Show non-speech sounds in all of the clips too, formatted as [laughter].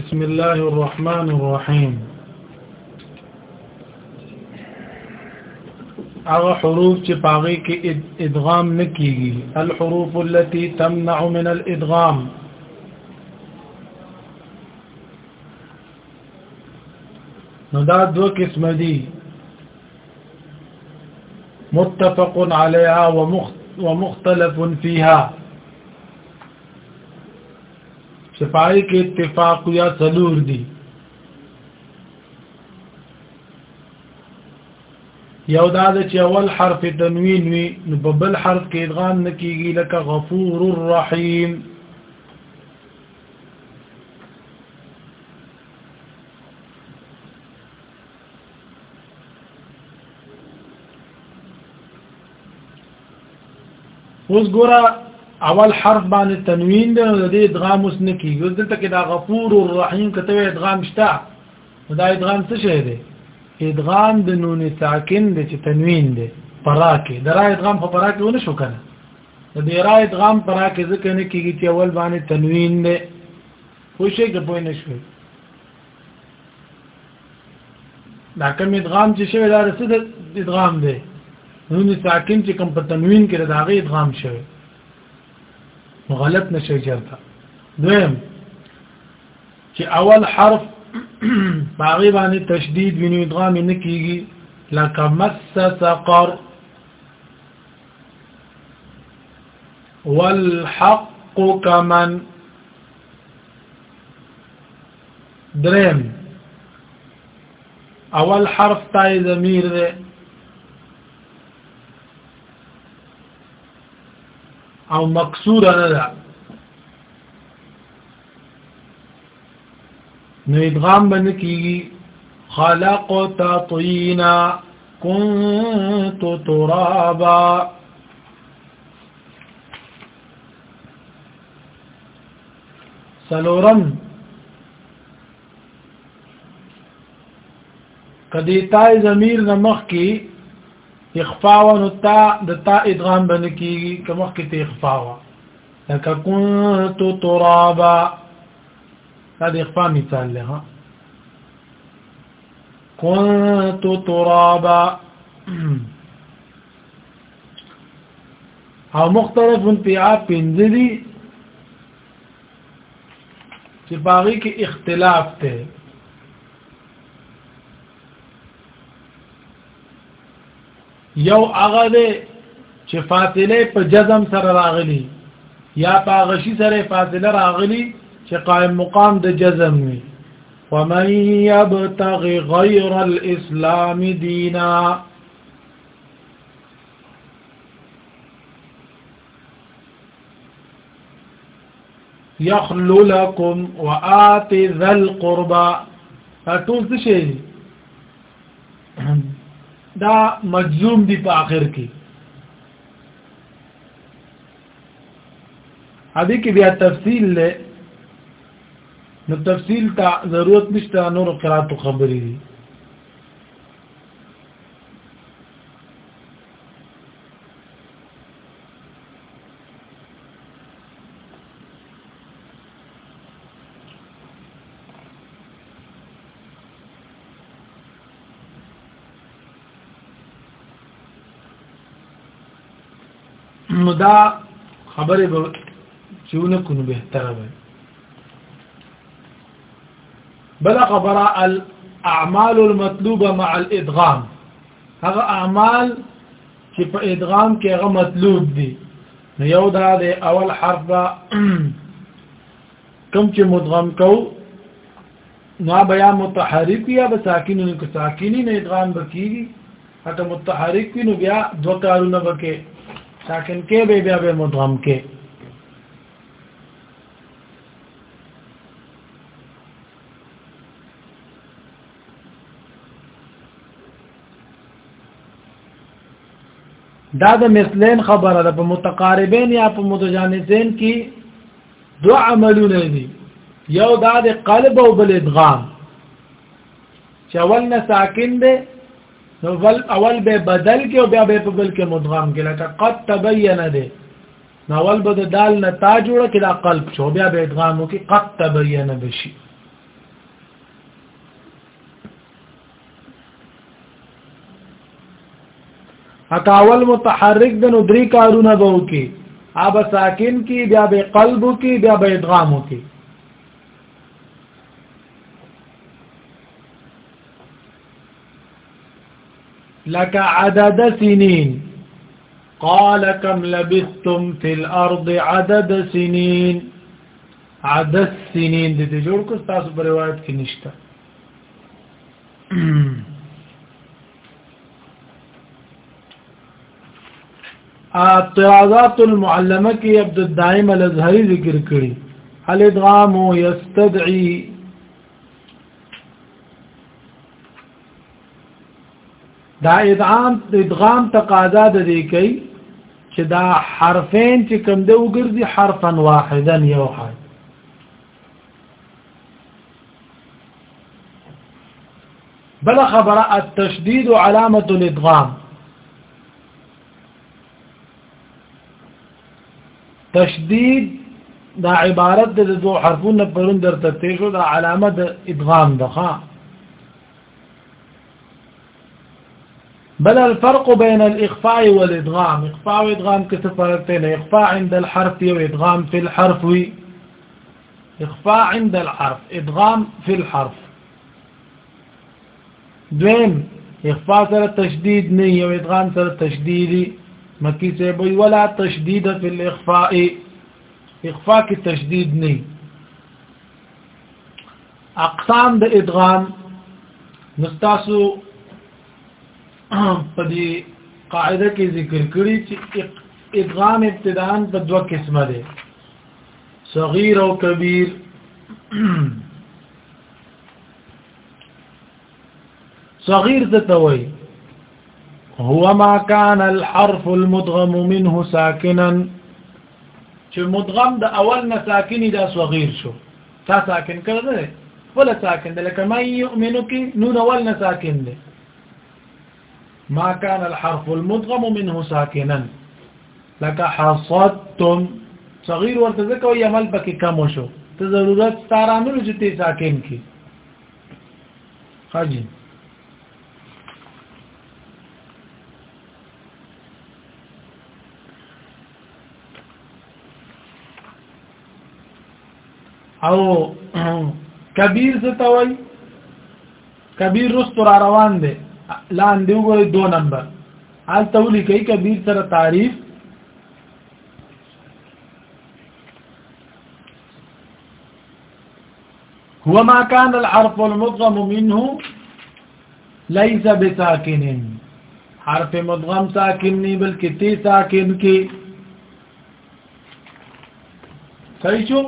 بسم الله الرحمن الرحيم. هغه حروف چې پاغي کې ادغام نکېږي الحروف التي تمنع من الادغام. نو دا دو قسم دي. متفق عليها ومختلف فيها شفاعی کې اتفاق یا څلور دي یو دا چې اول حرف تنوین وي نو په بل حرف کې ادغام نکېږي لکه غفور الرحیم۔ اوس ګوره اول حرف باندې تنوین دی نو د دې ادغام اوس نکېږي اوس دلته کې دا غفور الرحیم کته ادغام شته دا ادغام څه شی دی؟ ادغام د نون ساکن د چې تنوین دی پراکه درا ادغام په پراکه ونه شو کنه. د دې را ادغام پراکه ځکه نه کیږي چې اول باندې تنوین دی. خو شي کې پوه نه شوي دا کوم ادغام چې شوی دا رسید ادغام دی؟ نون ساکن چې کوم په تنوین کې دا غي ادغام شوی غلط نشي چرته دویم چې اول حرف [clears throat] باغی باندې تشدید ویني ادغام نه کیږي مس سقر والحق كمن درم اول حرف تای ضمیر ده او مکسور نه ده. نو ادغام بند کیږي. خلقت طینا كنت ترابا. سلورم. کدی تای ضمیر نمخ کی اخفاوا نو تا د تا إدغام کمخ کی ته اخفاوا لکه كنت ترابا. هذا إخفاء مثال لها كنت ترابا. [clears throat] أو مختلف انتعاب پنزلی چې باغی کې اختلاف ته. یو هغه دی چې فاصله په جزم سره راغلی یا په غشي سره فاصله راغلی چې قائم مقام د جزم وي. ومن يبتغي غير الاسلام دينا يخلو لكم وآت ذا القربى ټول څه شي دا مجزوم دی پا آخر کی. ادھی کی بیا تفصیل لے، نو تفصیل تا ضرورت نشتا نور قرآن تو خبری دی. نو دا خبره به چونه کو نو بهتره وي. بل خبره الاعمال المطلوبه مع الادغام. هغه اعمال چې په ادغام کې هغه مطلوب دي. یو دا د اول حرف [clears throat] کوم چې مدغم کو، نو بیا متحرک یا به ساکن نو ساکنی نه ادغام بکیږي اته متحرک نو بیا دو کارونه بکې ساکن کې به بیا به مدغم کې دا د مثلین خبره ده، په متقاربین یا په متجانسین کې دو عملونه دي. یو دا د قلب او بل ادغام. چې اول نه ساکن دی نو اول به بدل کې او بیا به په بل کې مدغام کې. لکه قد تبین ده اول به دال نه تا جوړه کې دا قلب شو. بیا به ادغام کې قد تبین بشي اکاول متحرک د نو کارونه به وکي. اب ساکن کی، بیا بے قلب کی بیا به ادغام کی لك عدد سنين. قال كم لبثتم في الأرض عدد سنين. عدد سنين. دي جوړ کو تاسو په روایت کې نشته اعتراضات المعلمه کې عبد الدائم الازهري ذکر کړی الادغام يستدعي دا ادغام ادغام تقاضا د دې کوي چې دا حرفین چې کوم د وګرځي حرفا واحدا یو حرف. بل خبره التشديد علامة الادغام. تشدید دا عبارت د دو حرفونو پرون درته تیشو دا علامة د ادغام ده بل الفرق بين الإخفاء والإدغام. إخفاء وإدغام كتفرقتين إخفاء عند الحرف وإدغام في الحرف. إخفاء عند الحرف. إدغام في الحرف. دوين. إخفاء سر التشديد نية وإدغام سر التشديد سے بوئی ولا تشدید فی الإخفاء. إخفاء کی تشدید نہیں أقسام د ادغام مستاسو په دې قاعدة کې ذکر کړی چې ادغام ابتداء په دوه قسمه دي صغیر أو کبیر. [clears throat] ته وایي؟ هو ما كان الحرف المدغم منه ساكنا چې مدغم د اول نه ساکني دا صغیر شو. تا ساکن کړه ولا ساکن ده لکه ما يؤمن کې نون اول نه ساکن ده ما كان الحرف المدغم منه ساكنا. لك حصدتم صغير ورته ځکه وي عمل پکې کم شو ته ضرورت ستارانو چې ته ساکن کی حاجی او کبیر څه ته وای کبیر رست را روان دي لاندې وګورئ دو نمبر. حال تولی کوي کبیر سره تعریف. هو ما كان الحرف المدغم منه ليس بساكن حرف مدغم ساکن نہیں بلکہ تی ساکن کی. صحیح شو؟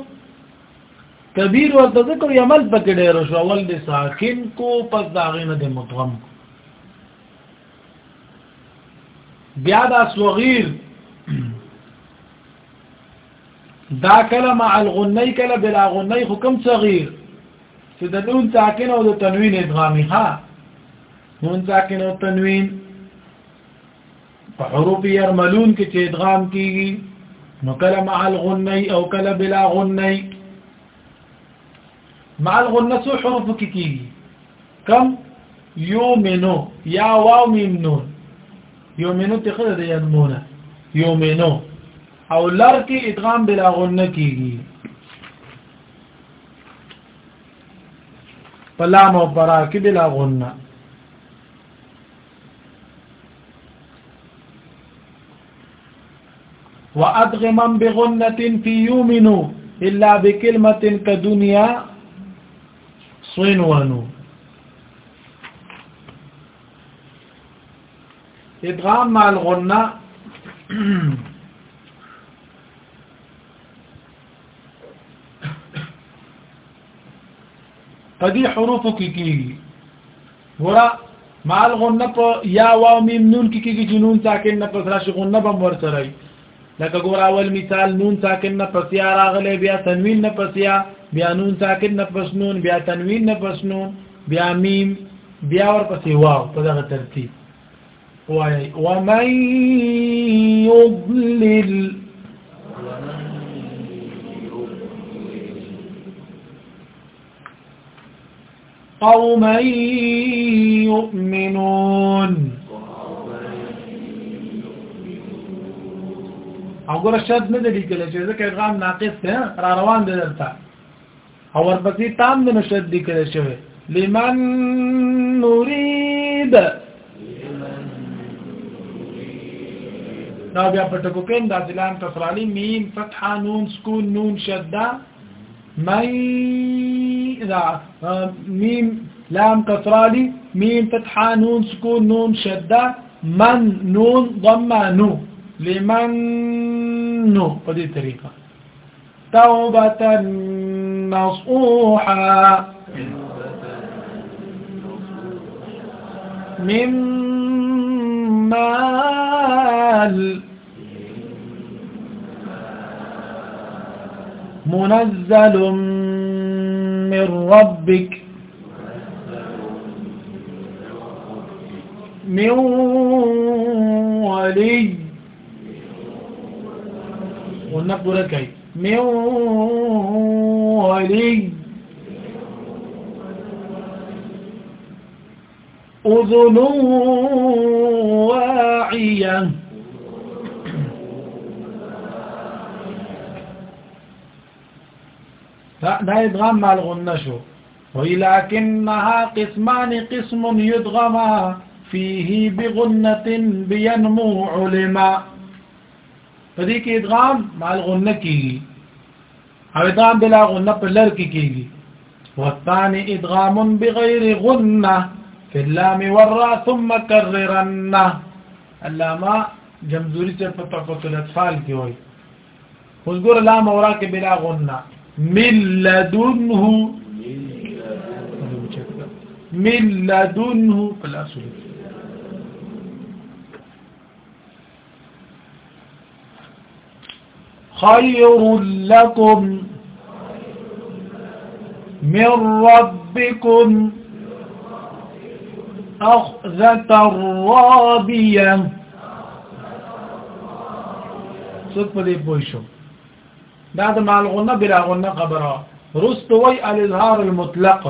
کبیر ورته ذکر یمل پکې ډېر شو. اول د ساکن کو، پس دا غینه د مدغم بیا دا صغیر دا کله مع الغنی کله بلا غنی حکم صغیر. چې د نون ساکن او د تنوین ادغامی ها. نون ساکن او تنوین. په حروف يرملون کې چې ادغام کیږي نو کله مع الغنی او کله بلا غنی. مع الغنه څو حروف کې کیږي؟ کم یومنو یا واو میم نون یومنو تخره د یمونه یومنو أو لر کې ادغام بلا غنه کیږي پلام أو برا کې بلا غنه وأدغما بغنة في يومن إلا بكلمة كدنيا صنوانو ادغام مع الغنة پدې حروف کې کیږي ورا مع الغنه په یا واو میم نون کې کیږي جنون ساکن نه پس راشي غنه به ور سره لکه ګور اول مثال نون ساکن نه پس یا راغله بیا تنوین نه پس یا بیا نون ساکن نه پس نون بیا تنوین نه پس نون بیا میم بیا ور پسې واو په دغه ترتیب ومن يضلل قوما يؤمنون. أو ګور شد نه دی کله چې ځکه ادغام ناقص دی را روان دی درته أو ورپسې تام نه شد دی کله شوی لمن نريد دا بیا په ټکو کې د ځلان کسرالی میم فتحة نون سکون نون شدة. مي إذا میم لام کسرالی میم فتحة نون سکون نون شدة. من نون ضمة نو. لمن نو. دې طریقه توبة نصوحا من مال منزل من ربك. من ولي. والنقد لكي من ولي. أذن واعية. لا يدغم مع الغنة شو ولكنها قسمان قسم يدغم فيه بغنة بينمو علما فديك ادغام مع الغنة كي أو ادغام بلا غنة بلر كي والثاني إدغام بغير غنة في اللام والراء ثم كررن. اللام جمزوري سے فتحفة الأطفال کی ہوئی خذ لام وراء کے بلا غنة. من لدنه من لدنه خير لكم من ربكم أخذة الرابية صدق دي بوشو دا د مالغونه بلا غونه خبره رست وی الاظهار المطلق.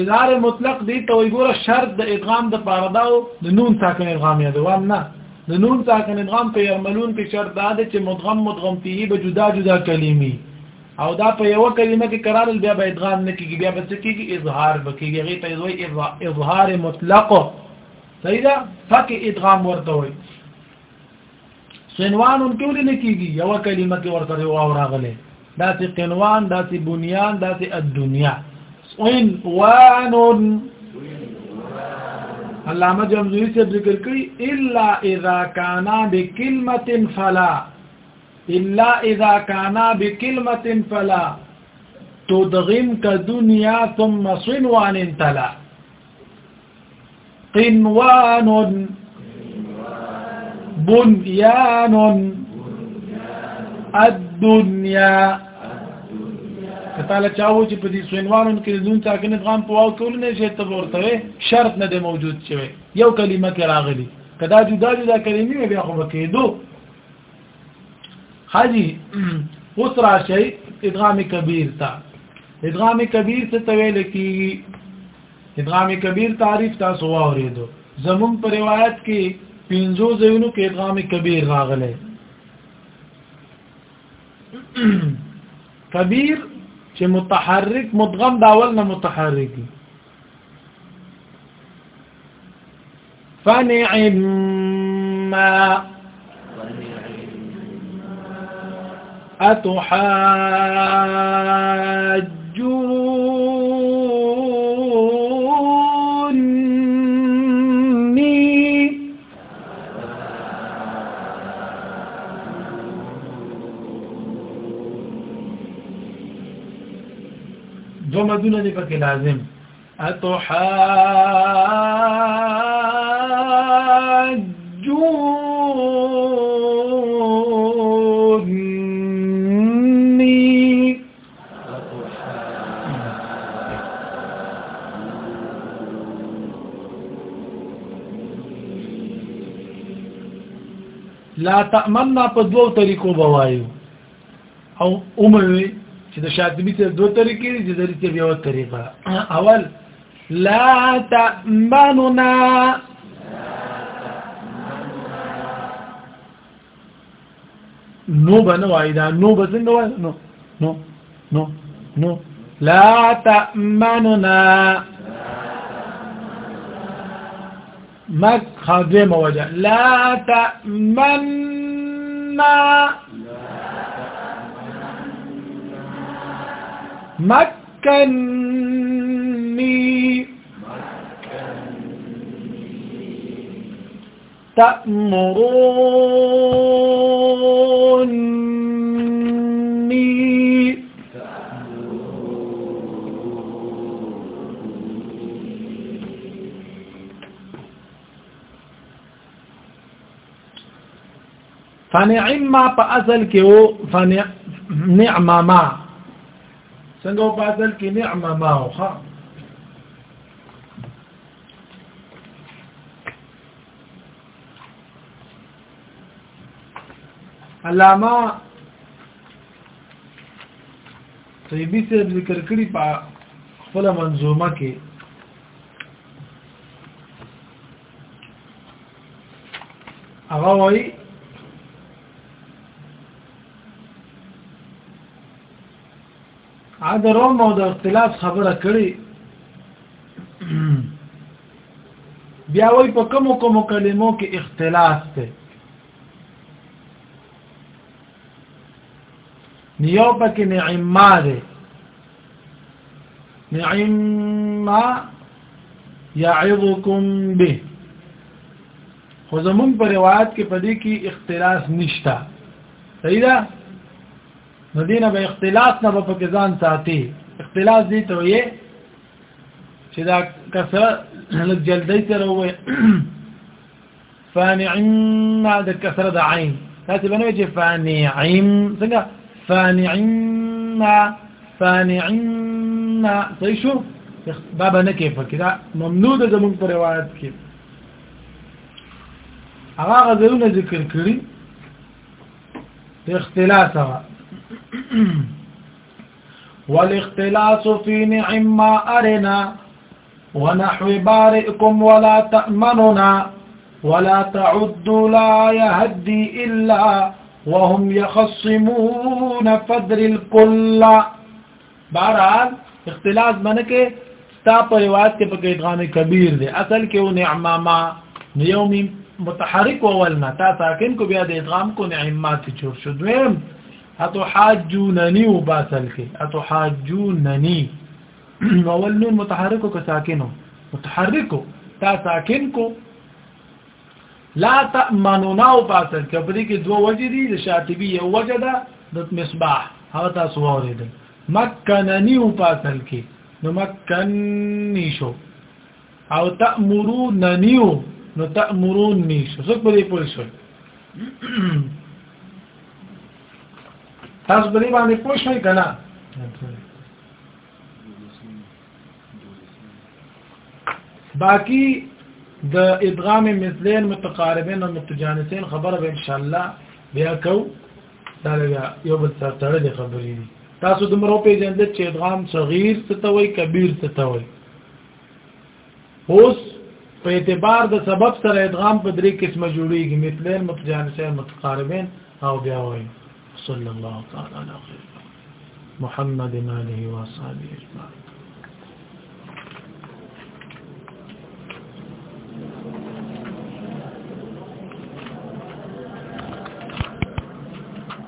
اظهار مطلق دی ته وی ګوره شرط د ادغام د پاره دا د نون ساکن ادغام یا دوام نه. د نون ساکن ادغام په یعملون په شرط دا ده چې مدغم مدغم فيه به جدا جدا کلمي او دا په یو کلمه کې قرار بیا به ادغام نه کیږي بیا به څه کیږي اظهار بکیږي غي ته وی اظهار مطلق. صحیح ده فکه ادغام ورته وي سنوان ان کې ولې نه کیږي یو کلمه کې ورته واو دا چې قنوان دا چې بنیان دا چې الدنيا عنوان علامه جمزوری سے ذکر کړي الا اذا كان بكلمه فلا۔ إلا إذا كان بكلمة فلا۔ تدغم كدنيا ثم صنوان تلا۔ قنوان۔ بنيان. الدنيا. کتاله چاو چې په دې سوینوانو کې دون ساکن ادغام په واو کول نه شي ته ورته شرط نه دی موجود شوی. یو کلمه کې راغلی کدا جدا جدا کلمې بیا خو کېدو. حاجی اوس راشي ادغام کبیر تا ادغام کبیر څه تویل کی ادغام کبیر تعریف تاسو واورېدو. زمون په روایت کې پنځو ځایونو کې ادغام کبیر راغلی کبیر چې متحرک، مدغم داول نه متحرک۔ فنعم ما أتحاجوني دو مدونه دي پکې لازم. أتحاجوني. لا تأمننا په دوو طریقو بوایو أو عمومي چې د شاطبي ته دوه طریقې دي د دې یو طریقه. اول لا تأمننا. نو بنوای دا نو بزن وای نو نو نو نو. لا تأمننا. مك خادمة وجه لا تأمننا مكني. تأمروني. فنعم ما کې وو فنعم ما. څنګه په اصل کې نعم ما وو ها علامه طيبي سے ذکر کړی په خپل منظومه کې. هغه وایي د روم او د اختلاف خبره کړي بیا وای په کوم کوم کلمو کې اختلاف ده نیو پکې نعما ده نعما يعظكم به. خو زمون په روایت کې پدې کې اختلاف نشتا صحیح ده نو دینه به اختلاف نه په کې ځان ساتي اختلاف دي ته یې چې دا کسره لږ جلدی سره وې فانعم د کسره د عین تاسو باندې چې فانعم څنګه فانعم فانعم صحیح شو بابا نه کې فکر ممنوع ده زمون په روایت کې هغه غزلونه ذکر کړی اختلاف هغه [clears throat] والاختلاس في نعم ما أرنا ونحو بارئكم ولا تأمننا ولا تعدوا لا يهدي إلا وهم يخصمون فدر الكل. بہرحال، اختلاس من کے ستا پر روایت کے پکے ادغام کبیر دے۔ اصل کے وہ نعما ما نیومی متحرک اولنا۔ تا ساکن کو بیاد ادغام کو نعمات چور شدویم۔ أتحاجونني وباسل کې أتحاجونني. [clears throat] اول نون متحرکو که ساکنو متحرکو تا ساکن کو لا تأمنونا وباسل کې په دې کې دوه وجې دي د شاطبي یو وجه ده د مصباح. هغه تاسو واورېدل مکنني وباسل کې نو مکنني شو أو تأمرونني نو تأمرونني شو دې پوه شو [clears throat] تاسو دې باندې پوه شئ کنه باقی د ادغام مثلین متقاربین او متجانسین خبره به ان شاء الله بیا کو دا یو بل سره تړلې خبرې دي. تاسو د مرو په جند چې ادغام صغیر ستوي کبیر ستوي اوس په اعتبار د سبب سره ادغام په درې قسمه جوړیږي مثلین متجانسین متقاربین او بیا وایي صلی اللہ تعالیم محمد دنہ نہیں ہوا ساری اقدام